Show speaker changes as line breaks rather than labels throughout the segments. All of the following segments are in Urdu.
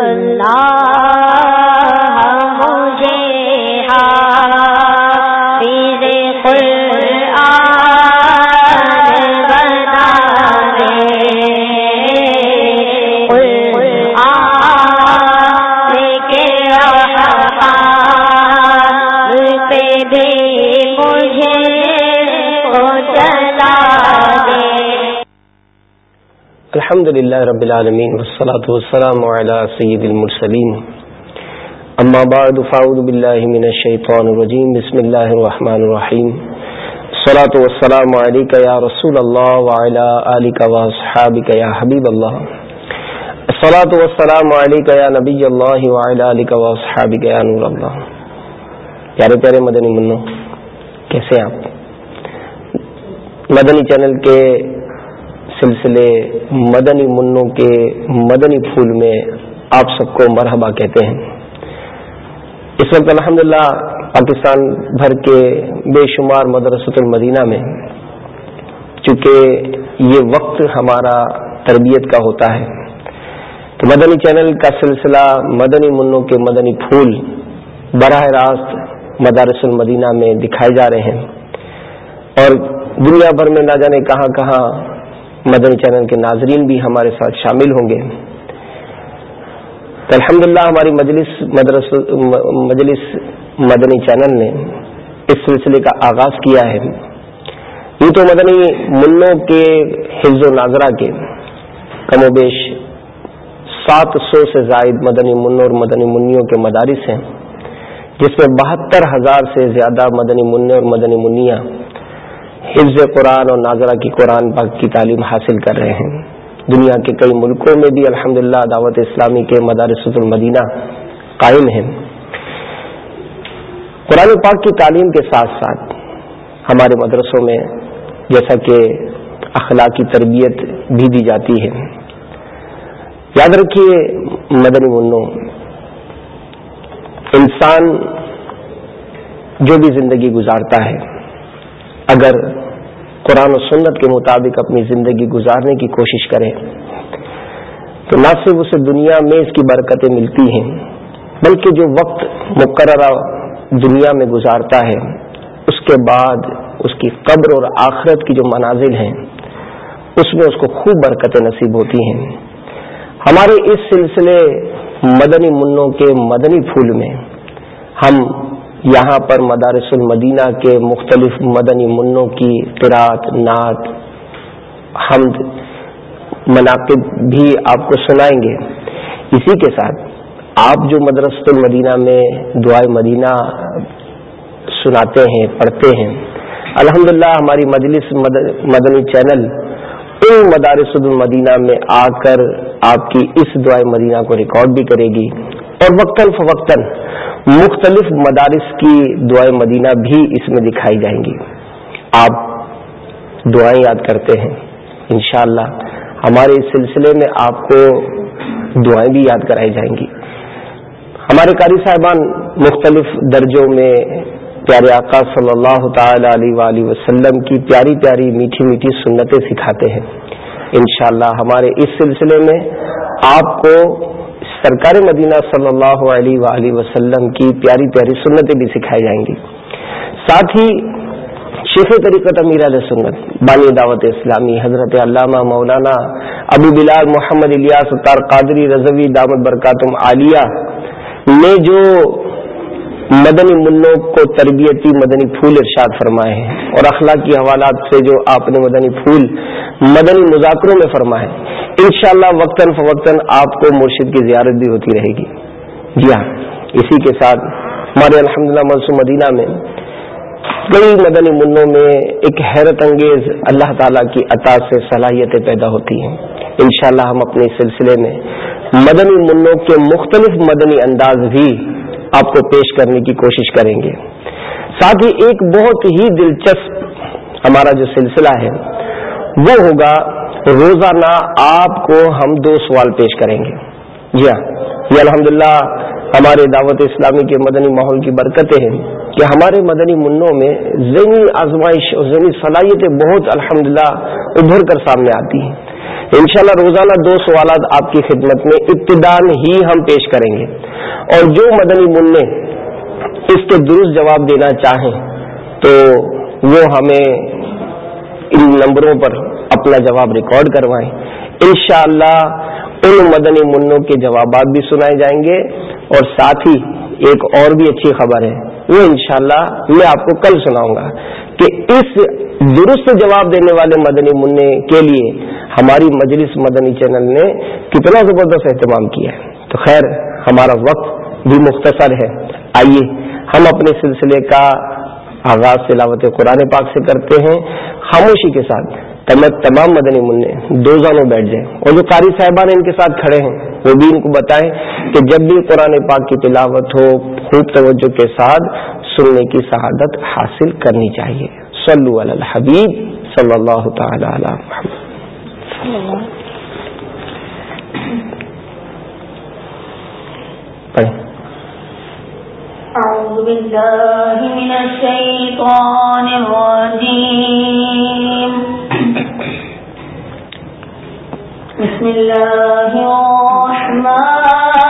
اللہ الحمد للہ رب العالمین والصلاة والسلام على سید المرسلین اما بعد فاعوذ باللہ من الشیطان الرجیم بسم اللہ الرحمن الرحیم الصلاة والسلام علیکہ یا رسول اللہ وعلى آلکہ واصحابکہ یا حبیب اللہ الصلاة والسلام علیکہ یا نبی اللہ وعلى آلکہ واصحابکہ یا نور اللہ پیارے پیارے مدنی منو، کیسے آپ؟ مدنی چینل کے سلسلے مدنی منوں کے مدنی پھول میں آپ سب کو مرحبا کہتے ہیں۔ اس وقت الحمدللہ پاکستان بھر کے بے شمار مدرسۃ المدینہ میں چونکہ یہ وقت ہمارا تربیت کا ہوتا ہے، تو مدنی چینل کا سلسلہ مدنی منوں کے مدنی پھول براہ راست مدارس المدینہ میں دکھائے جا رہے ہیں۔ اور دنیا بھر میں نہ جانے کہاں کہاں مدنی چینل کے ناظرین بھی ہمارے ساتھ شامل ہوں گے۔ تو الحمد ہماری مجلس مدرس مجلس مدنی چینل نے اس سلسلے کا آغاز کیا ہے۔ یہ تو مدنی منوں کے حفظ و ناظرہ کے کم و بیش سات سو سے زائد مدنی منوں اور مدنی منیوں کے مدارس ہیں، جس میں بہتر ہزار سے زیادہ مدنی منع اور مدنی منیا حفظ قرآن اور ناظرہ کی قرآن پاک کی تعلیم حاصل کر رہے ہیں۔ دنیا کے کئی ملکوں میں بھی الحمد دعوت اسلامی کے مدارس المدینہ قائم ہیں۔ قرآن پاک کی تعلیم کے ساتھ ساتھ ہمارے مدرسوں میں جیسا کہ اخلاقی تربیت بھی دی جاتی ہے۔ یاد رکھیے مدنی منو انسان جو بھی زندگی گزارتا ہے اگر قرآن و سنت کے مطابق اپنی زندگی گزارنے کی کوشش کرے، تو نہ صرف اسے دنیا میں اس کی برکتیں ملتی ہیں، بلکہ جو وقت مقررہ دنیا میں گزارتا ہے، اس کے بعد اس کی قبر اور آخرت کی جو منازل ہیں، اس میں اس کو خوب برکتیں نصیب ہوتی ہیں۔ ہمارے اس سلسلے مدنی منوں کے مدنی پھول میں ہم یہاں پر مدارس المدینہ کے مختلف مدنی منوں کی قرات نعت، حمد مناقب بھی آپ کو سنائیں گے۔ اسی کے ساتھ آپ جو مدرسۃ المدینہ میں دعائے مدینہ سناتے ہیں، پڑھتے ہیں الحمد ہماری مجلس مدنی چینل ان مدارس المدینہ میں آ کر آپ کی اس دعائے مدینہ کو ریکارڈ بھی کرے گی۔ اور وقتاً فوقتاً مختلف مدارس کی دعائیں مدینہ بھی اس میں دکھائی جائیں گی۔ آپ دعائیں یاد کرتے ہیں۔ انشاءاللہ ہمارے اس سلسلے میں آپ کو دعائیں بھی یاد کرائی جائیں گی۔ ہمارے قاری صاحبان مختلف درجوں میں پیارے آقا صلی اللہ تعالی علیہ وآلہ وسلم کی پیاری پیاری میٹھی میٹھی سنتیں سکھاتے ہیں۔ انشاءاللہ ہمارے اس سلسلے میں آپ کو سرکار مدینہ صلی اللہ علیہ وآلہ وسلم کی پیاری پیاری سنتیں بھی سکھائی جائیں گی۔ ساتھ ہی شیخ طریقت امیر علیہ سنت، بانی دعوت اسلامی، حضرت علامہ مولانا ابو بلال محمد الیاس تار قادری رضوی دامت برکاتم عالیہ نے جو مدنی منوں کو تربیتی مدنی پھول ارشاد فرمائے ہیں اور اخلاقی حوالات سے جو آپ نے مدنی پھول مدنی مذاکروں میں فرمائے انشاءاللہ اللہ وقتاً فوقتاً آپ کو مرشد کی زیارت بھی ہوتی رہے گی۔ جی ہاں اسی کے ساتھ ہمارے الحمد للہ مدینہ میں کئی مدنی منوں میں ایک حیرت انگیز اللہ تعالیٰ کی عطا سے صلاحیتیں پیدا ہوتی ہیں۔ انشاءاللہ ہم اپنے سلسلے میں مدنی منوں کے مختلف مدنی انداز بھی آپ کو پیش کرنے کی کوشش کریں گے۔ ساتھ ہی ایک بہت ہی دلچسپ ہمارا جو سلسلہ ہے وہ ہوگا روزانہ آپ کو ہم دو سوال پیش کریں گے۔ جی ہاں یہ الحمد ہمارے دعوت اسلامی کے مدنی ماحول کی برکتیں ہیں کہ ہمارے مدنی منوں میں ذہنی آزمائش اور ذہنی صلاحیتیں بہت الحمد ابھر کر سامنے آتی ہیں۔ انشاءاللہ روزانہ دو سوالات آپ کی خدمت میں ابتدان ہی ہم پیش کریں گے۔ اور جو مدنی منع اس کے درست جواب دینا چاہیں تو وہ ہمیں ان نمبروں پر اپنا جواب ریکارڈ کروائیں۔ انشاءاللہ ان مدنی منوں کے جوابات بھی سنائے جائیں گے اور ساتھ ہی ایک اور بھی اچھی خبر ہے، وہ انشاءاللہ میں آپ کو کل سناؤں گا کہ اس درست جواب دینے والے مدنی منع کے لیے ہماری مجلس مدنی چینل نے کتنا زبردست اہتمام کیا ہے۔ تو خیر، ہمارا وقت بھی مختصر ہے۔ آئیے، ہم اپنے سلسلے کا آغاز تلاوت قرآن پاک سے کرتے ہیں، خاموشی کے ساتھ۔ تمام مدنی منع دو زانوں بیٹھ جائیں۔ اور جو قاری صاحبان ان کے ساتھ کھڑے ہیں، وہ بھی ان کو بتائیں کہ جب بھی قرآن پاک کی تلاوت ہو، خوب توجہ کے ساتھ سننے کی شہادت حاصل کرنی چاہیے۔ صلو علی الحبیب صلی اللہ تعالی علی محمد۔
أعوذ بالله من الشيطان الرجيم بسم الله الرحمن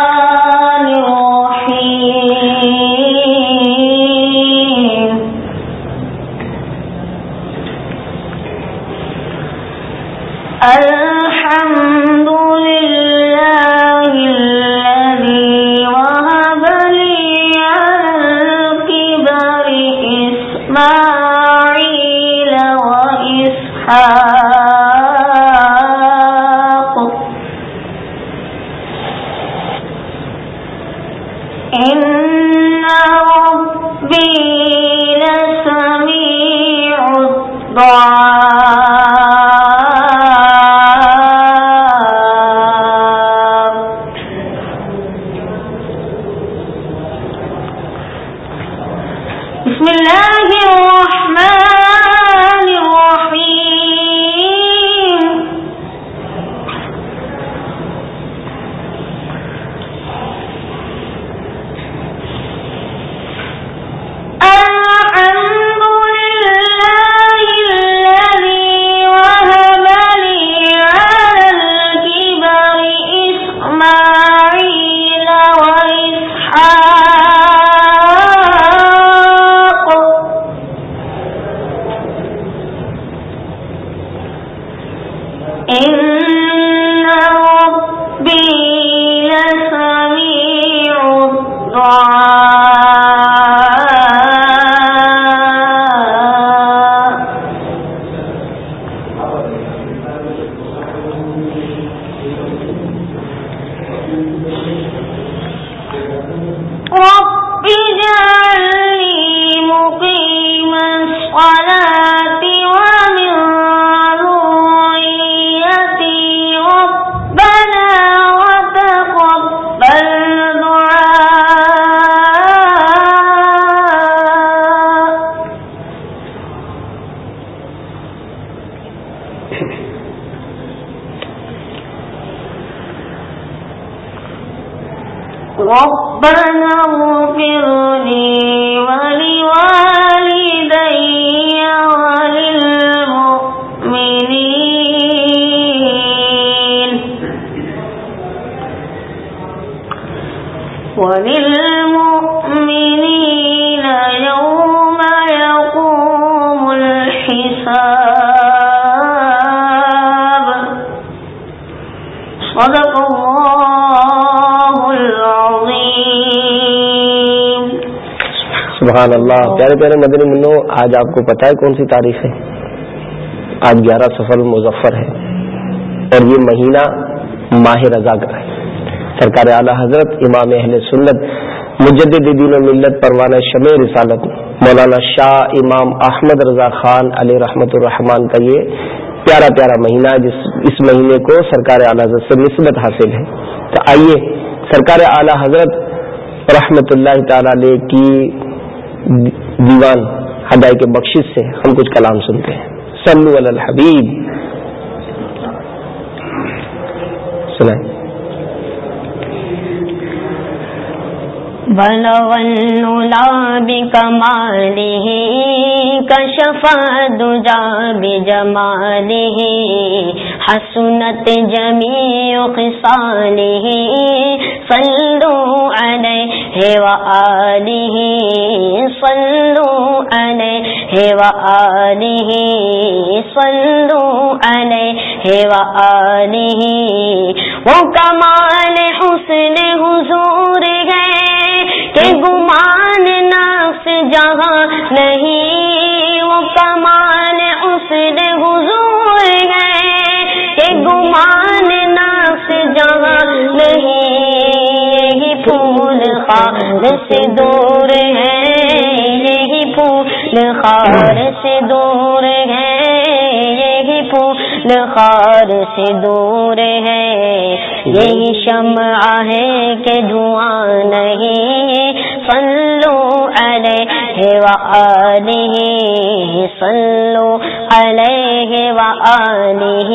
ربنا اغفر لي
سبحان اللہ. پیارے پیارے مدنی منو آج آپ کو پتا ہے کون سی تاریخ ہے؟ آج گیارہ سفر مظفر ہے اور یہ مہینہ ماہ رضا کا ہے۔ سرکار اعلی حضرت امام اہل سنت مجدد دین و ملت پروانہ شمع رسالت مولانا شاہ امام احمد رضا خان علیہ رحمت الرحمان کا یہ پیارا پیارا مہینہ جس اس مہینے کو سرکار اعلی حضرت سے نسبت حاصل ہے۔ تو آئیے سرکار اعلی حضرت رحمت اللہ تعالی علیہ کی دیوان ہدای کے بخشش سے ہم کچھ کلام سنتے ہیں۔ صلو علی الحبیب۔ سنائیں۔
بلغ النلا بكماله كشف الدجى بجماله حسنت جميع خصاله صلوا عليه وآله صلوا عليه وآله صلوا عليه وآله وہ کمال حسن حضور ہے کہ گمان نفس جہاں نہیں، وہ کمال حسن حضور ہے کہ گمان نفس جہاں نہیں۔ یہی پھول خار سے دور ہے، یہی پھول خار سے دور ہے، یہی پھول خار سے دور ہے۔ یہی شمع ہے کہ دھواں نہیں۔ سلو علیہ وآلہ سلو علیہ وآلہ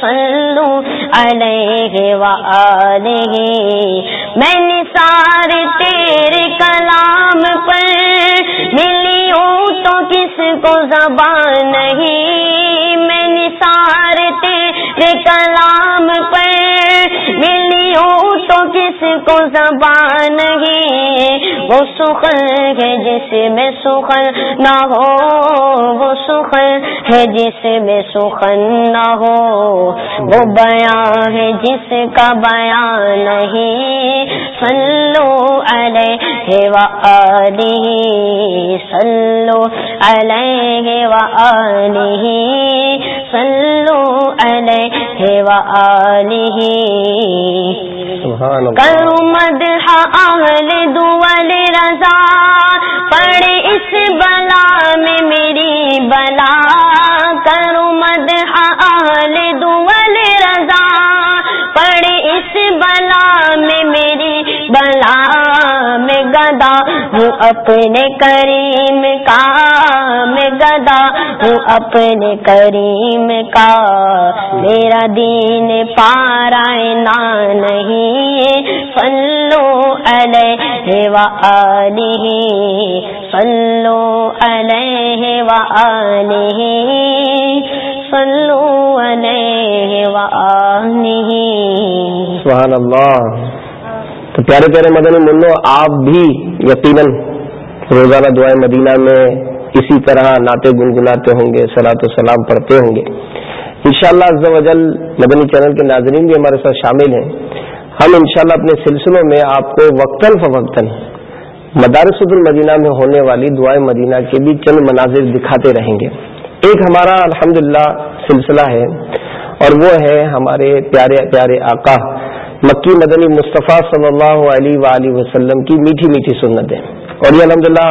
سلو علیہ وآلہ۔ میں نثار تیرے کلام پر ملیوں تو کس کو زبان نہیں۔ میں نثار تیرے کلام پر ملیوں تو کس کو زبان نہیں وہ سخن ہے جس میں سخن نہ ہو، وہ سخن ہے جس میں سخن نہ ہو۔ وہ بیان ہے جس کا بیان نہیں۔ سلو علیہ وآلہ سلو علیہ وآلہ سلو علیہ کرو مدح اہل دول رضا۔ پڑے اس بلا میں میری بلا۔ کرو مدح اہل دول رضا۔ پڑے اس بلا میں میری بلا۔ گدا ہوں اپنے کریم کا، میں گدا ہوں اپنے کریم کا۔ میرا دین پارا نہ نہیں سلو علیہ وآلہ سلو علیہ وآلہ سلو علیہ وآلہ
سبحان اللہ۔ تو پیارے پیارے مدنی منو، آپ بھی یقیناً روزانہ دعائیں مدینہ میں اسی طرح ناطے گنگناتے ہوں گے سلاۃ و سلام پڑھتے ہوں گے۔ انشاءاللہ شاء اللہ مدنی چینل کے ناظرین بھی ہمارے ساتھ شامل ہیں۔ ہم انشاءاللہ اپنے سلسلوں میں آپ کو وقتاً فوقتاً مدارس المدینہ میں ہونے والی دعائیں مدینہ کے بھی چند مناظر دکھاتے رہیں گے۔ ایک ہمارا الحمدللہ سلسلہ ہے اور وہ ہے ہمارے پیارے پیارے آقا مکی مدنی مصطفیٰ صلی اللہ علیہ وآلہ وسلم کی میٹھی میٹھی سنتیں۔ اور یہ الحمدللہ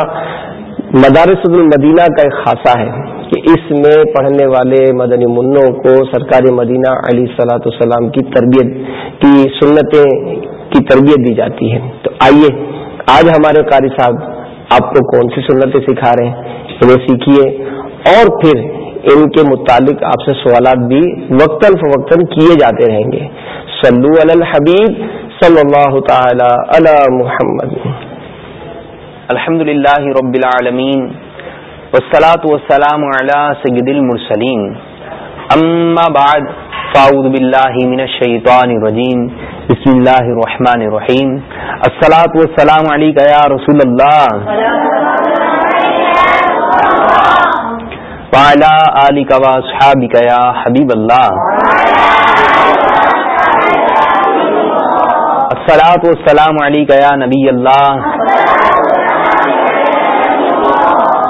مدارس المدینہ کا ایک خاصہ ہے کہ اس میں پڑھنے والے مدنی منوں کو سرکار مدینہ علی صلاۃ السلام کی تربیت کی سنتیں کی تربیت دی جاتی ہے۔ تو آئیے، آج ہمارے قاری صاحب آپ کو کون سی سنتیں سکھا رہے ہیں؟ انہیں سیکھیے۔ اور پھر ان کے متعلق آپ سے سوالات بھی وقتاً فوقتاً کیے جاتے رہیں گے۔ صلو علی الحبیب صلی اللہ تعالی علی محمد.
الحمد للہ رب العالمین والصلاة والسلام على سید المرسلین. اما بعد، فاعوذ باللہ من الشیطان الرجیم، بسم اللہ الرحمن الرحیم. الصلاة والسلام علیکہ یا رسول اللہ. وعلى آلک و اصحابک یا حبیب اللہ. الصلاة والسلام علیکہ یا نبی اللہ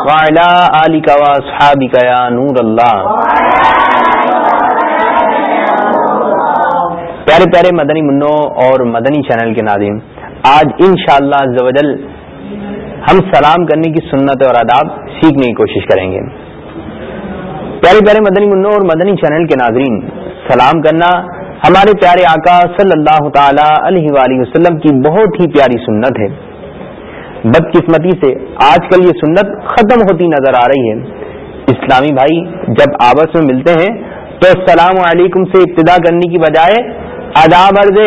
وعلى آلك واصحابك يا نور اللہ پیارے پیارے مدنی منوں اور مدنی چینل کے ناظرین، آج انشاءاللہ شاء اللہ ہم سلام کرنے کی سنت اور آداب سیکھنے کی کوشش کریں گے۔ پیارے پیارے مدنی منوں اور مدنی چینل کے ناظرین، سلام کرنا ہمارے پیارے آقا صلی اللہ تعالی علیہ وآلہ وسلم کی بہت ہی پیاری سنت ہے۔ بدقسمتی سے آج کل یہ سنت ختم ہوتی نظر آ رہی ہے۔ اسلامی بھائی، جب آپس میں ملتے ہیں تو السلام علیکم سے ابتدا کرنے کی بجائے آداب عرض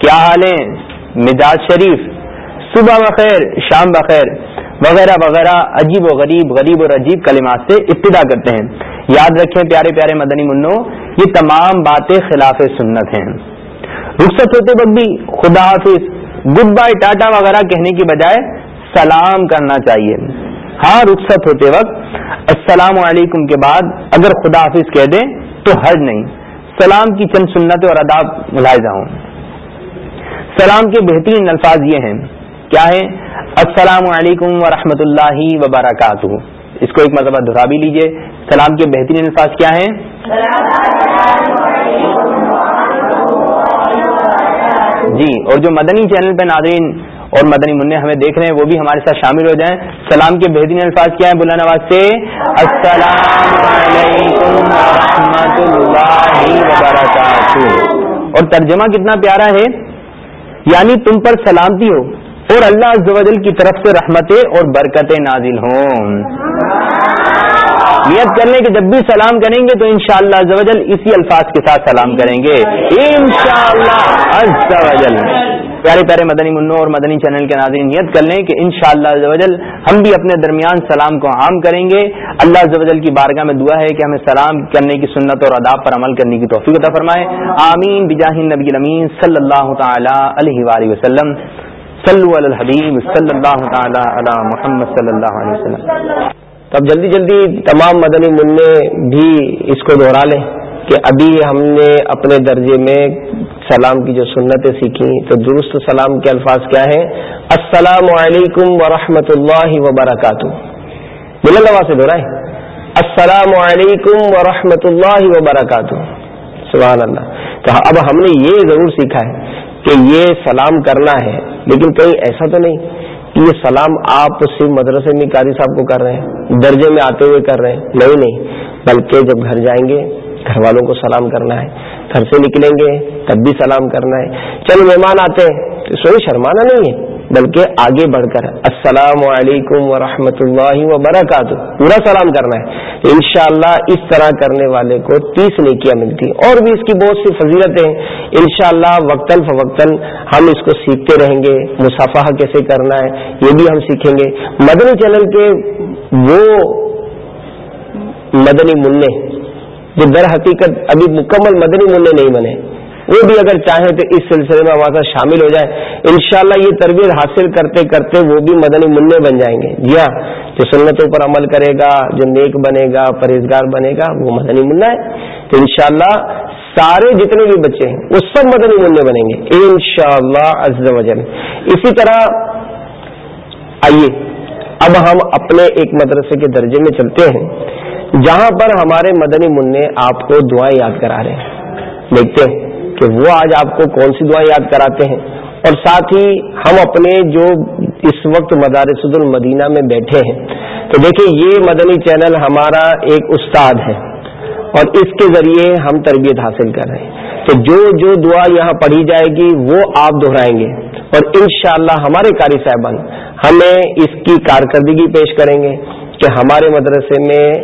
کیا حال ہے مزاج شریف، صبح بخیر، شام بخیر، وغیرہ وغیرہ، عجیب و غریب غریب اور عجیب کلمات سے ابتدا کرتے ہیں۔ یاد رکھیں پیارے پیارے مدنی منو، یہ تمام باتیں خلاف سنت ہیں۔ رخصت ہوتے وقت بھی خدا حافظ گڈ بائے ٹاٹا وغیرہ کہنے کی بجائے سلام کرنا چاہیے۔ ہاں رخصت ہوتے وقت السلام علیکم کے بعد اگر خدا حافظ کہہ دیں تو حرج نہیں۔ سلام کی چند سنت اور اداب ملاحظہ ہوں۔ سلام کے بہترین الفاظ یہ ہیں۔ کیا ہے السلام علیکم ورحمۃ اللہ وبرکاتہ۔ اس کو ایک مرتبہ دہرا بھی لیجیے۔ سلام کے بہترین الفاظ کیا ہیں؟ جی اور جو مدنی چینل پہ ناظرین اور مدنی منع ہمیں دیکھ رہے ہیں، وہ بھی ہمارے ساتھ شامل ہو جائیں۔ سلام کے بہترین الفاظ کیا ہیں بلند آواز سے؟ السلام علیکم ورحمۃ اللہ وبرکاتہ۔ اور ترجمہ کتنا پیارا ہے؟ یعنی تم پر سلامتی ہو۔ اور اللہ عز کی طرف سے رحمتیں اور برکتیں نازل ہوں۔ نیت کر لیں کہ جب بھی سلام کریں گے تو انشاءاللہ شاء اللہ اسی الفاظ کے ساتھ سلام کریں گے۔ انشاءاللہ شاء اللہ پیارے پیارے مدنی منو اور مدنی چینل کے ناظرین، نیت کر لیں کہ ان شاء اللہ ہم بھی اپنے درمیان سلام کو عام کریں گے۔ اللہ زوجل کی بارگاہ میں دعا ہے کہ ہمیں سلام کرنے کی سنت اور اداب پر عمل کرنے کی توفیق عطا فرمائے۔ آمین۔ بجاہ نبی الامین صلی اللہ تعالی علیہ وآلہ وسلم۔ صلو علی الحبیب صلی اللہ تعالی علی محمد صلی اللہ علیہ وسلم.
تب جلدی جلدی تمام مدنی منع بھی اس کو دہرا لیں کہ ابھی ہم نے اپنے درجے میں سلام کی جو سنتیں سیکھی تو درست سلام کے الفاظ کیا ہیں؟ السلام علیکم ورحمۃ اللہ وبرکاتہ. بلند آواز سے دہرائے السلام علیکم ورحمۃ اللہ وبرکاتہ. سبحان اللہ. تو اب ہم نے یہ ضرور سیکھا ہے کہ یہ سلام کرنا ہے، لیکن کہیں ایسا تو نہیں کہ یہ سلام آپ صرف مدرسے میں قاری صاحب کو کر رہے ہیں، درجے میں آتے ہوئے کر رہے ہیں۔ نہیں نہیں، بلکہ جب گھر جائیں گے، گھر والوں کو سلام کرنا ہے۔ گھر سے نکلیں گے، تب بھی سلام کرنا ہے۔ چلو مہمان آتے ہیں، تو سوئی شرمانا نہیں ہے؟ بلکہ آگے بڑھ کر السلام علیکم ورحمۃ اللہ وبرکاتہ۔ پورا سلام کرنا ہے۔ انشاءاللہ اس طرح کرنے والے کو تیس نیکیاں ملتی اور بھی اس کی بہت سی فضیلتیں ہیں۔ انشاءاللہ وقتاً فوقتاً ہم اس کو سیکھتے رہیں گے۔ مسافہ کیسے کرنا ہے، یہ بھی ہم سیکھیں گے۔ مدنی چینل کے وہ مدنی منع جو در حقیقت ابھی مکمل مدنی ملے نہیں بنے۔ وہ بھی اگر چاہیں تو اس سلسلے میں ہمارا شامل ہو جائے انشاءاللہ یہ تربیت حاصل کرتے کرتے وہ بھی مدنی منع بن جائیں گے۔ جی ہاں جو سنتوں پر عمل کرے گا، جو نیک بنے گا، پرہیزگار بنے گا، وہ مدنی منا ہے۔ تو انشاءاللہ سارے جتنے بھی بچے ہیں، وہ سب مدنی منع بنیں گے۔ ان شاء اللہ اسی طرح آئیے، اب ہم اپنے ایک مدرسے کے درجے میں چلتے ہیں، جہاں پر ہمارے مدنی منع آپ کو دعائیں یاد کرا رہے ہیں۔ دیکھتے ہیں۔ کہ وہ آج آپ کو کون سی دعائیں یاد کراتے ہیں۔ اور ساتھ ہی ہم اپنے جو اس وقت مدارس المدینہ میں بیٹھے ہیں۔ تو دیکھیں یہ مدنی چینل ہمارا ایک استاد ہے اور اس کے ذریعے ہم تربیت حاصل کر رہے ہیں۔ تو جو جو دعا یہاں پڑھی جائے گی وہ آپ دہرائیں گے۔ اور انشاءاللہ ہمارے قاری صاحبان ہمیں اس کی کارکردگی پیش کریں گے کہ ہمارے مدرسے میں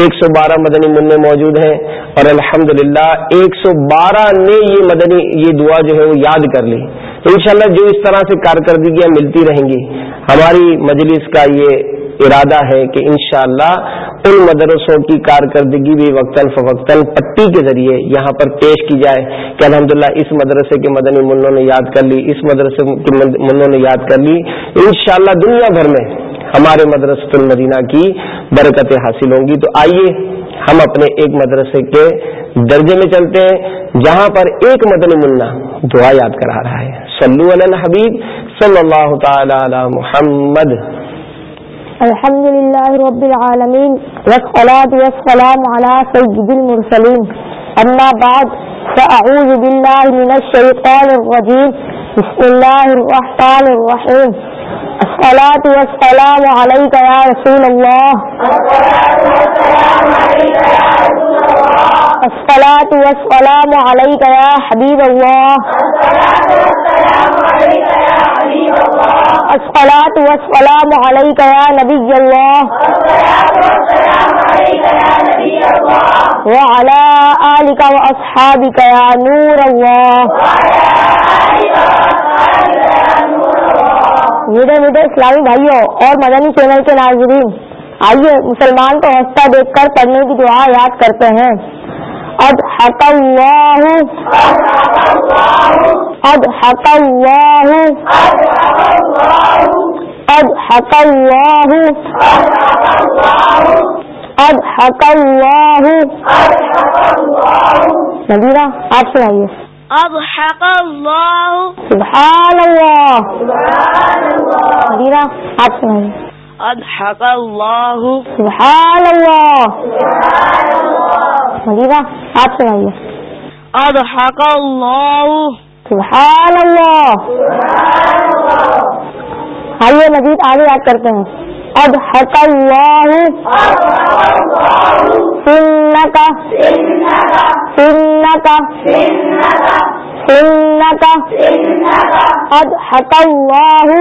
ایک سو بارہ مدنی منع موجود ہیں اور الحمد للہ ایک سو بارہ نے یہ مدنی یہ دعا جو ہے وہ یاد کر لی۔ تو انشاءاللہ جو اس طرح سے کارکردگیاں ملتی رہیں گی، ہماری مجلس کا یہ ارادہ ہے کہ انشاءاللہ ان مدرسوں کی کارکردگی بھی وقتاً فوقتاً پٹی کے ذریعے یہاں پر پیش کی جائے کہ الحمدللہ اس مدرسے کے مدنی منوں نے یاد کر لی، اس مدرسے کے منوں نے یاد کر لی۔ انشاءاللہ دنیا بھر میں ہمارے مدرسۃ المدینہ کی برکتیں حاصل ہوں گی۔ تو آئیے ہم اپنے ایک مدرسے کے درجے میں چلتے ہیں، جہاں پر ایک مدنی منا دعا یاد کرا رہا ہے۔ صلو علی الحبیب صلی اللہ تعالی علی محمد۔
الحمد للہ رب العالمین، والصلاة والسلام على سید المرسلین۔ اما بعد، فاعوذ باللہ من الشیطان الرجیم۔ بسم اللہ الرحمن الرحیم الصلاة والسلام عليك يا رسول الله. الصلاة والسلام عليك يا حبيب الله. الصلاة والسلام عليك يا نبي الله. وعلى آلك وأصحابك يا نور الله. میرے میٹھے اسلامی بھائیوں اور مدنی چینل کے ناظرین، آئیے مسلمان کو ہنستا دیکھ کر پڑھنے کی دعا یاد کرتے ہیں۔ حق اللہ. اد حق اللہ. اد حق اللہ. نبیرہ آپ سنائیے۔
أضحك الله
سبحان اللہ نبیرہ آپ سنائیے۔
أضحك الله
سبحان اللہ نبیرہ آپ سنائیے
أضحك الله
سبحان اللہ۔ آئیے مزید آگے یاد کرتے ہیں۔ اد حق اللہ۔ سنکا سنکا سنکا اد حق اللہ۔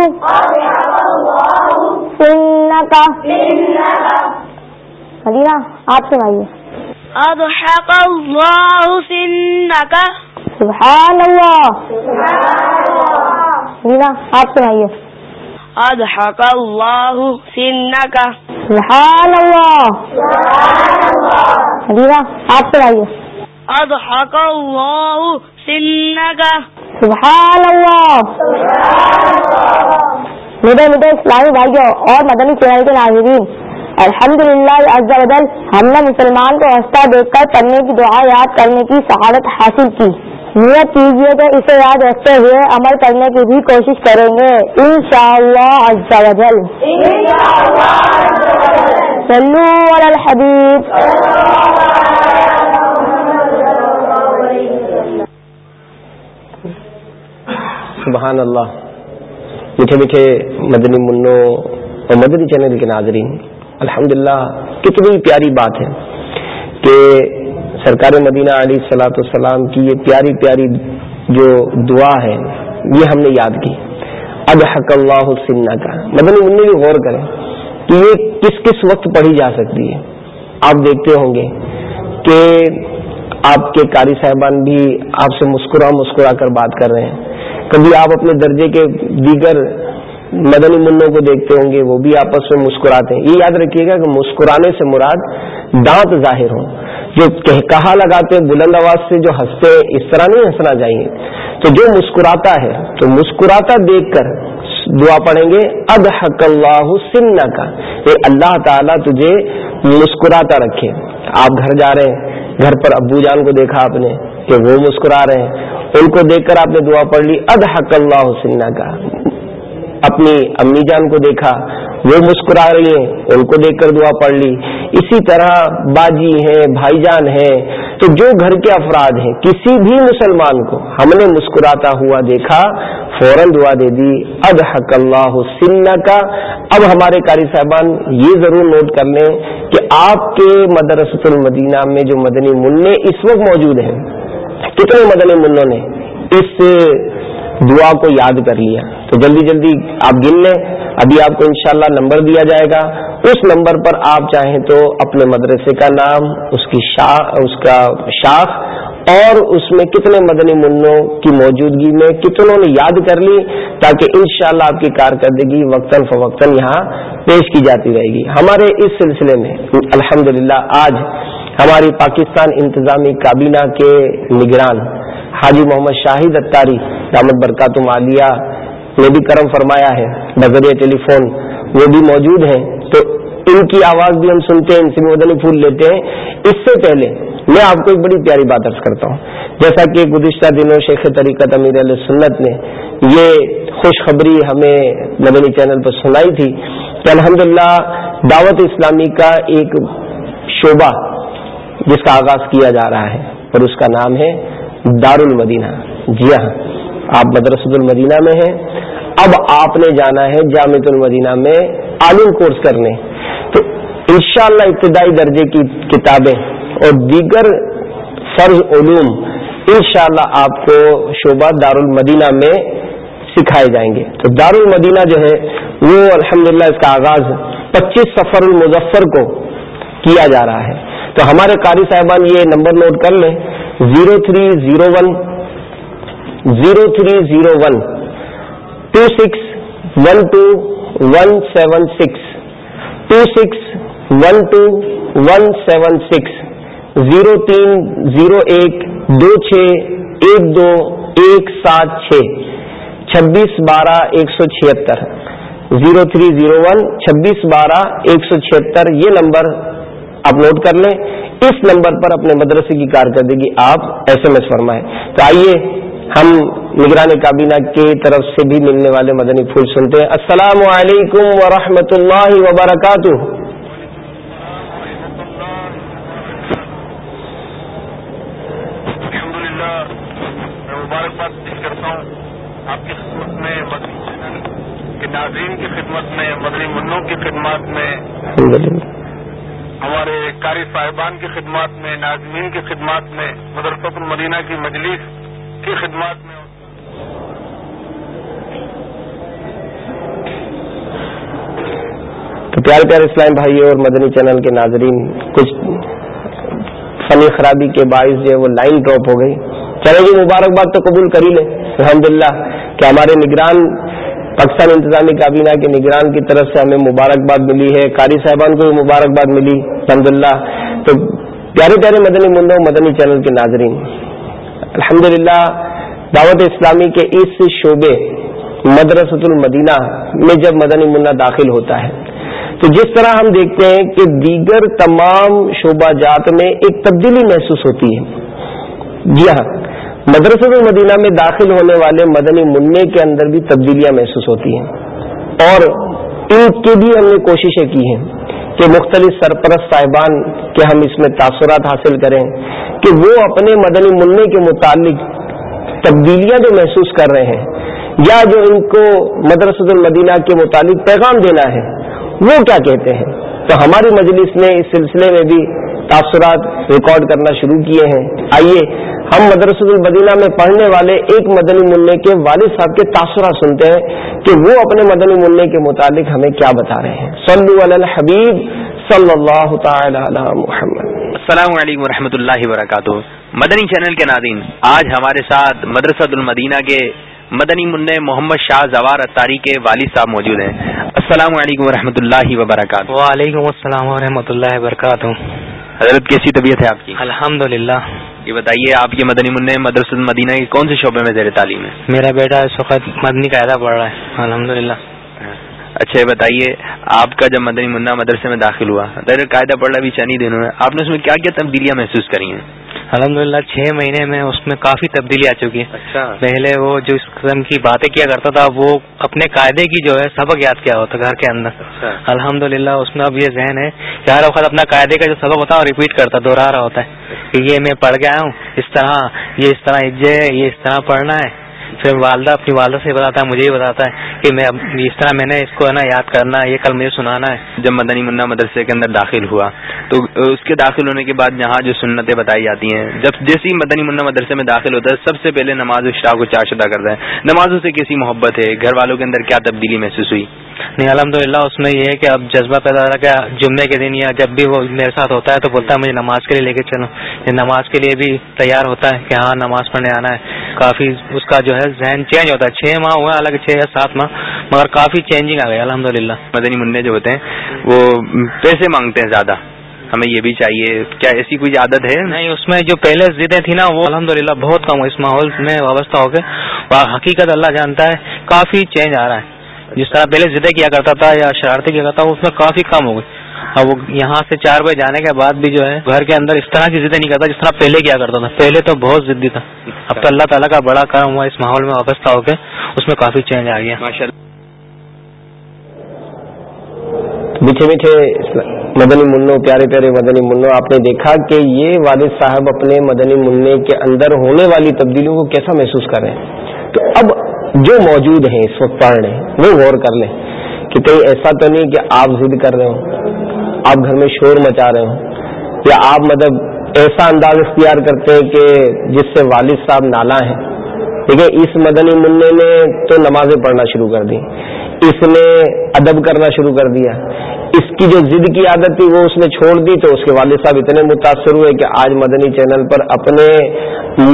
سنکا مدینہ آپ سنائیے
أضحك الله سنك.
سبحان اللہ مدینہ آپ سنائیے
أضحك الله سنك.
سبحان اللہ مدینہ آپ سنائیے
أضحك الله سنك.
سبحان اللہ میرے میٹھے اسلامی بھائیوں اور مدنی چینل کے ناظرین الحمد للہ ازل ہم نے مسلمان کو ہنستا دیکھ کر پڑھنے کی دعا یاد کرنے کی سعادت حاصل کی۔ نیت کیجیے کہ اسے یاد رکھتے ہوئے عمل کرنے کی بھی کوشش کریں گے۔ ان شاء اللہ ازل الحبیب۔
سبحان اللہ۔ میٹھے میٹھے مدنی منوں اور مدنی چینل کے ناظرین۔ الحمدللہ، کتنی پیاری بات ہے کہ سرکار مدینہ علی صلاۃ السلام کی یہ پیاری پیاری جو دعا ہے، یہ ہم نے یاد کی۔ اب حق اللہ سننا کا مدنی منع بھی غور کریں کہ یہ کس کس وقت پڑھی جا سکتی ہے۔ آپ دیکھتے ہوں گے کہ آپ کے قاری صاحبان بھی آپ سے مسکرا مسکرا کر بات کر رہے ہیں۔ کبھی آپ اپنے درجے کے دیگر مدنی منوں کو دیکھتے ہوں گے، وہ بھی آپس میں مسکراتے ہیں۔ یہ یاد رکھیے گا کہ مسکرانے سے مراد دانت ظاہر ہوں۔ جو کہا لگاتے ہیں، بلند آواز سے جو ہنستے ہیں، اس طرح نہیں ہنسنا چاہیے۔ تو جو مسکراتا ہے، تو مسکراتا دیکھ کر دعا پڑھیں گے اد حق اللہ سننا کا اے اللہ تعالیٰ، تجھے مسکراتا رکھے۔ آپ گھر جا رہے ہیں۔ گھر پر ابو جان کو دیکھا آپ نے کہ وہ مسکرا رہے ہیں۔ ان کو دیکھ کر آپ نے دعا پڑھ لی اد حق اللہ سننا کا اپنی امی جان کو دیکھا، وہ مسکرا رہی ہیں، ان کو دیکھ کر دعا پڑھ لی۔ اسی طرح باجی ہیں، بھائی جان ہیں۔ تو جو گھر کے افراد ہیں، کسی بھی مسلمان کو ہم نے مسکراتا ہوا دیکھا، فوراً دعا دے دی۔ اد حق اللہ سننا کا اب ہمارے قاری صاحبان، یہ ضرور نوٹ کر لیں کہ آپ کے مدرسۃ المدینہ میں جو مدنی منع اس وقت موجود ہیں۔ کتنے مدنی منوں نے؟ اس دعا کو یاد کر لیا۔ تو جلدی جلدی آپ گن لیں۔ ابھی آپ کو انشاءاللہ نمبر دیا جائے گا۔ اس نمبر پر آپ چاہیں تو اپنے مدرسے کا نام، اس کی شاخ، اس کا شاخ، اور اس میں کتنے مدنی منوں کی موجودگی میں کتنوں نے یاد کر لی تاکہ انشاءاللہ آپ کی کارکردگی وقتاً فوقتاً یہاں پیش کی جاتی رہے گی۔ ہمارے اس سلسلے میں الحمدللہ آج ہماری پاکستان انتظامی کابینہ کے نگران حاجی محمد شاہد اتاری دامت برکات عالیہ نے بھی کرم فرمایا ہے، نظریہ ٹیلی فون وہ بھی موجود ہیں۔ تو ان کی آواز بھی ہم سنتے ہیں، ان سے مدنی پھول لیتے ہیں۔ اس سے پہلے میں آپ کو ایک بڑی پیاری بات ارض کرتا ہوں۔ جیسا کہ گزشتہ دنوں شیخ طریقت امیر علیہ سنت نے یہ خوشخبری ہمیں مدنی چینل پر سنائی تھی کہ الحمدللہ دعوت اسلامی کا ایک شعبہ جس کا آغاز کیا جا رہا ہے اور اس کا نام ہے دار المدینہ جی ہاں۔ آپ مدرسۃ المدینہ میں ہیں۔ اب آپ نے جانا ہے جامع المدینہ میں عالم کورس کرنے۔ تو انشاءاللہ ابتدائی درجے کی کتابیں اور دیگر فرض علوم انشاءاللہ آپ کو شعبہ دار المدینہ میں سکھائے جائیں گے۔ تو دار المدینہ جو ہے، وہ الحمدللہ اس کا آغاز پچیس سفر المظفر کو کیا جا رہا ہے۔ تو ہمارے قاری صاحبان یہ نمبر نوٹ کر لیں۔ Zero three zero one, zero three zero one two six one two one seven six two six one two one seven six, zero تین زیرو ایک دو چھ ایک دو ایک سات چھ، چھبیس بارہ ایک سو چھہتر، زیرو تھری زیرو ون، چھبیس بارہ ایک سو چھہتر، یہ نمبر آپ نوٹ کر لیں۔ اس نمبر پر اپنے مدرسے کی کارکردگی آپ ایس ایم ایس فرمائیں۔ تو آئیے ہم نگران کابینہ کی طرف سے بھی ملنے والے مدنی پھول سنتے ہیں۔ السلام علیکم ورحمۃ اللہ وبرکاتہ
ناظرین کی خدمت میں مدنی منوں کی خدمات میں۔ ہمارے قاری صاحبان کی خدمات میں، ناظمین کی خدمات میں، مدرسۃ المدینہ کی مجلس کی خدمات میں۔
تو پیار پیار اسلام بھائی اور مدنی چینل کے ناظرین، کچھ فنی خرابی کے باعث جو ہے وہ لائن ڈراپ ہو گئی۔ چلے جی مبارکباد تو قبول کر ہی لیں۔ الحمد للہ کہ ہمارے نگران پاکستان انتظامی کابینہ کے نگران کی طرف سے ہمیں مبارکباد ملی ہے، قاری صاحبان کو بھی مبارکباد ملی الحمد للہ تو پیارے پیارے مدنی منڈو مدنی چینل کے ناظرین الحمد دعوت اسلامی کے اس شعبے مدرسۃ المدینہ میں جب مدنی منا داخل ہوتا ہے، تو جس طرح ہم دیکھتے ہیں کہ دیگر تمام شعبہ جات میں ایک تبدیلی محسوس ہوتی ہے۔ جی ہاں مدرسۃ المدینہ میں داخل ہونے والے مدنی منع کے اندر بھی تبدیلیاں محسوس ہوتی ہیں۔ اور ان کی بھی ہم نے کوششیں کی ہیں کہ مختلف سرپرست صاحبان کے ہم اس میں تاثرات حاصل کریں کہ وہ اپنے مدنی منع کے متعلق تبدیلیاں جو محسوس کر رہے ہیں یا جو ان کو مدرسۃ المدینہ کے متعلق پیغام دینا ہے، وہ کیا کہتے ہیں؟ تو ہماری مجلس نے اس سلسلے میں بھی تاثرات ریکارڈ کرنا شروع کیے ہیں۔ آئیے، ہم مدرسۃ المدینہ میں پڑھنے والے ایک مدنی منع کے والد صاحب کے تاثرات سنتے ہیں کہ وہ اپنے مدنی منع کے متعلق ہمیں کیا بتا رہے ہیں۔ صلو علی الحبیب صلی اللہ تعالی علی محمد۔
السلام علیکم ورحمۃ اللہ وبرکاتہ۔ مدنی چینل کے ناظرین، آج ہمارے ساتھ مدرسۃ المدینہ کے مدنی منع محمد شاہ زوار اتاری کے والد صاحب موجود ہیں۔ السلام علیکم ورحمۃ اللہ وبرکاتہ۔
وعلیکم السلام ورحمۃ اللہ وبرکاتہ۔
حضرت کیسی طبیعت ہے آپ کی؟
الحمد للہ
یہ بتائیے آپ کے مدنی منع مدرسۃ المدینہ کے کون سے شعبے میں زیر تعلیم ہے
میرا بیٹا اس وقت مدنی قاعدہ پڑھ رہا ہے۔ الحمد
اچھا یہ بتائیے آپ کا جب مدنی منا مدرسے میں داخل ہوا قاعدہ پڑھ رہا بھی چند دنوں میں آپ نے اس میں کیا کیا تبدیلیاں محسوس کری ہیں؟
الحمد للہ چھ مہینے میں اس میں کافی تبدیلی آ چکی ہے۔
اچھا۔
پہلے وہ جو اس قسم کی باتیں کیا کرتا تھا وہ اپنے قاعدے کی جو ہے سبق یاد کیا ہوتا گھر کے اندر۔
اچھا۔
الحمد للہ اس میں اب یہ ذہن ہے کہ ہر وقت اپنا قاعدے کا جو سبق ہوتا ہے ریپیٹ کرتا دوہرا رہا ہوتا ہے کہ یہ میں پڑھ گیا ہوں اس طرح یہ اس طرح یہ اس طرح پڑھنا ہے۔ پھر والدہ اپنی والدہ سے بتاتا ہے، مجھے یہ بتاتا ہے کہ میں اس طرح میں نے اس کو ہے نا یاد کرنا ہے یہ کل مجھے سنانا ہے۔
جب مدنی منا مدرسے کے اندر داخل ہوا، تو اس کے داخل ہونے کے بعد یہاں جو سنتیں بتائی جاتی ہیں، جب جیسی مدنی منا مدرسے میں داخل ہوتا ہے، سب سے پہلے نماز اشراق کو چار شدہ کرتا ہے۔ نمازوں سے کیسی محبت ہے؟ گھر والوں کے اندر کیا تبدیلی محسوس ہوئی؟
نہیں الحمد للہ اس میں یہ ہے کہ اب جذبہ پیدا رہا کہ جمعے کے دن یا جب بھی وہ میرے ساتھ ہوتا ہے تو بولتا ہے مجھے نماز کے لیے لے کے چلو۔ یہ نماز کے لیے بھی تیار ہوتا ہے کہ ہاں نماز پڑھنے آنا ہے۔ کافی اس کا جو ہے ذہن چینج ہوتا ہے۔ چھ ماہ ہوا الگ چھ یا سات ماہ مگر کافی چینجنگ آ گئی الحمد للہ
مدنی منع جو ہوتے ہیں وہ پیسے مانگتے ہیں زیادہ۔ ہمیں یہ بھی چاہیے۔ کیا ایسی کوئی عادت ہے؟
نہیں اس میں جو پہلے ضدیں تھیں نا وہ الحمد للہ بہت کم اس ماحول میں وابستہ ہو کے حقیقت اللہ جانتا ہے کافی چینج آ رہا ہے۔ جس طرح پہلے ضدیں کیا کرتا تھا یا شرارتیں کیا کرتا تھا اس میں کافی کم ہو گئی اور وہ یہاں سے چار بجے جانے کے بعد بھی جو ہے، گھر کے اندر اس طرح کی ضدیں نہیں کرتا جس طرح پہلے کیا کرتا تھا۔ پہلے تو بہت ضدی تھا۔ اب تو اللہ تعالیٰ کا بڑا کام ہوا، اس ماحول میں وابستہ ہو کے اس میں کافی چینج آ گیا۔
میٹھے میٹھے مدنی منو پیارے پیارے مدنی منو آپ نے دیکھا کہ یہ والد صاحب اپنے مدنی منع کے اندر ہونے والی تبدیلیوں کو کیسا محسوس کر رہے ہیں؟ تو اب جو موجود ہیں اس وقت پڑھ رہے ہیں، وہ غور کر لیں کہ کہیں ایسا تو نہیں کہ آپ ضد کر رہے ہوں، آپ گھر میں شور مچا رہے ہوں، یا آپ مطلب ایسا انداز اختیار کرتے ہیں کہ جس سے والد صاحب نالا ہیں۔ دیکھیں اس مدنی منع نے تو نمازیں پڑھنا شروع کر دی، اس نے ادب کرنا شروع کر دیا، اس کی جو ضد کی عادت تھی وہ اس نے چھوڑ دی، تو اس کے والد صاحب اتنے متاثر ہوئے کہ آج مدنی چینل پر اپنے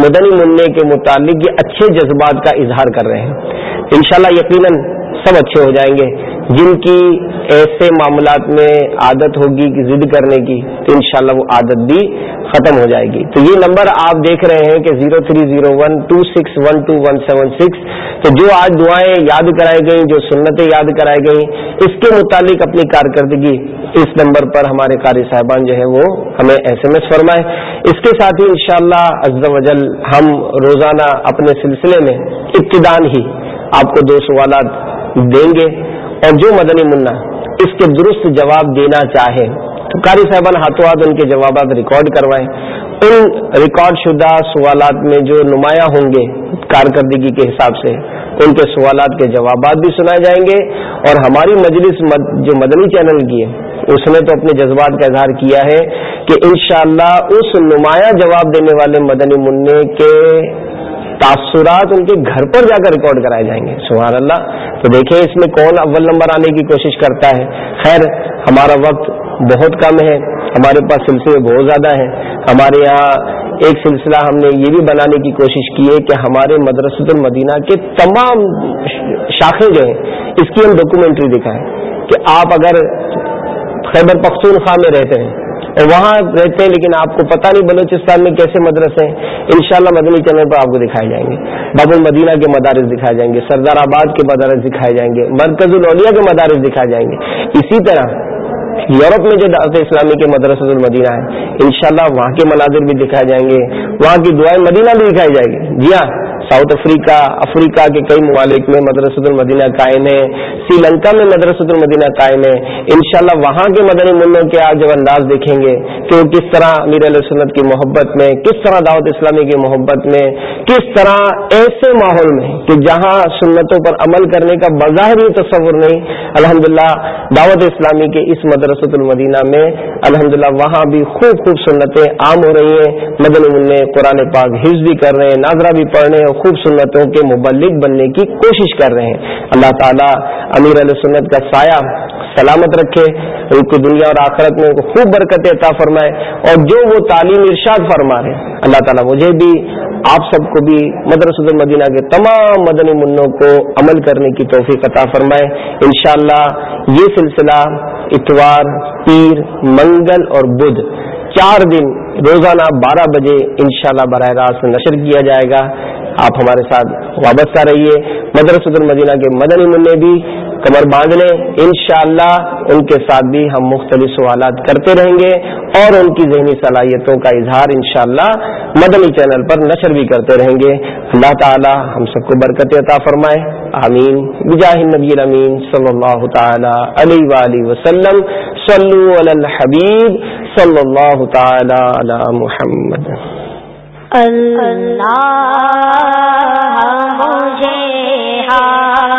مدنی منع کے متعلق یہ اچھے جذبات کا اظہار کر رہے ہیں۔ انشاءاللہ یقیناً سب اچھے ہو جائیں گے۔ جن کی ایسے معاملات میں عادت ہوگی کہ ضد کرنے کی، تو انشاءاللہ وہ عادت بھی ختم ہو جائے گی۔ تو یہ نمبر آپ دیکھ رہے ہیں کہ zero three zero one two six one two one seven six. تو جو آج دعائیں یاد کرائی گئیں، جو سنتیں یاد کرائی گئیں، اس کے متعلق اپنی کارکردگی اس نمبر پر ہمارے قاری صاحبان جو ہے وہ ہمیں ایس ایم ایس فرمائے۔ اس کے ساتھ ہی انشاءاللہ شاء وجل ہم روزانہ اپنے سلسلے میں ابتدان ہی آپ کو دو سوالات دیں گے اور جو مدنی منا اس کے درست جواب دینا چاہے تو قاری صاحبان ہاتھوں ہاتھ ان کے جوابات ریکارڈ کروائیں۔ ان ریکارڈ شدہ سوالات میں جو نمایاں ہوں گے کارکردگی کے حساب سے ان کے سوالات کے جوابات بھی سنائے جائیں گے اور ہماری مجلس جو مدنی چینل کی ہے، اس نے تو اپنے جذبات کا اظہار کیا ہے کہ انشاءاللہ اس نمایاں جواب دینے والے مدنی منع کے تاثرات ان کے گھر پر جا کر ریکارڈ کرائے جائیں گے، سبحان اللہ۔ تو دیکھیں اس میں کون اول نمبر آنے کی کوشش کرتا ہے۔ خیر، ہمارا وقت بہت کم ہے، ہمارے پاس سلسلے بہت زیادہ ہیں۔ ہمارے یہاں ایک سلسلہ ہم نے یہ بھی بنانے کی کوشش کی ہے کہ ہمارے مدرسۃ المدینہ کے تمام شاخیں جو ہیں، اس کی ہم ڈاکومنٹری دکھائیں کہ آپ اگر خیبر پختونخوا میں رہتے ہیں وہاں رہتے ہیں، لیکن آپ کو پتہ نہیں بلوچستان میں کیسے مدرسے ہیں۔ انشاءاللہ مدنی چینل پر آپ کو دکھائے جائیں گے۔ باب المدینہ کے مدارس دکھائے جائیں گے، سردار آباد کے مدارس دکھائے جائیں گے، مرکز الولیا کے مدارس دکھائے جائیں گے۔ اسی طرح یورپ میں جو دعوت اسلامی کے مدرسۃ المدینہ ہے انشاءاللہ وہاں کے مناظر بھی دکھائے جائیں گے۔ وہاں کی دعائیں مدینہ بھی دکھائی جائے گی۔ جی ہاں۔ ساؤتھ افریقہ افریقہ کے کئی ممالک میں مدرسۃ المدینہ قائم ہے سری لنکا میں مدرسۃ المدینہ قائم ہے انشاءاللہ وہاں کے مدنی منوں کے آج جب انداز دیکھیں گے کہ وہ کس طرح امیر علیہ سنت کی محبت میں، کس طرح دعوت اسلامی کی محبت میں، کس طرح ایسے ماحول میں کہ جہاں سنتوں پر عمل کرنے کا بظاہر تصور نہیں، الحمدللہ دعوت اسلامی کے اس مدرسۃ المدینہ میں الحمدللہ وہاں بھی خوب خوب سنتیں عام ہو رہی ہیں۔ مدنی منع قرآن پاک حفظ بھی کر رہے ہیں، ناظرہ بھی پڑھ رہے ہیں خوب سنتوں کے مبلک بننے کی کوشش کر رہے ہیں۔ اللہ تعالیٰ امیر علیہ سنت کا سایہ سلامت رکھے ان کو دنیا اور آخرت میں خوب برکت عطا فرمائے اور جو وہ تعلیم ارشاد فرما رہے اللہ تعالیٰ مجھے بھی، آپ سب کو بھی مدرسۃ المدینہ کے تمام مدنی منوں کو عمل کرنے کی توفیق عطا فرمائے۔ انشاءاللہ یہ سلسلہ اتوار، پیر، منگل اور بدھ چار دن روزانہ بارہ بجے انشاءاللہ براہ راست نشر کیا جائے گا۔ آپ ہمارے ساتھ وابستہ رہیے۔ مدرسۃ المدینہ کے مدنی منع بھی کمر باندھ لیں۔ انشاءاللہ ان کے ساتھ بھی ہم مختلف سوالات کرتے رہیں گے اور ان کی ذہنی صلاحیتوں کا اظہار انشاءاللہ مدنی چینل پر نشر بھی کرتے رہیں گے۔ اللہ تعالی ہم سب کو برکت عطا فرمائے۔ آمین۔ بجاہ نبی الامین صلی اللہ تعالی علیہ وآلہ وسلم۔ صلو علی الحبیب صلی اللہ تعالی علی محمد۔
اللہ مجھے ہاں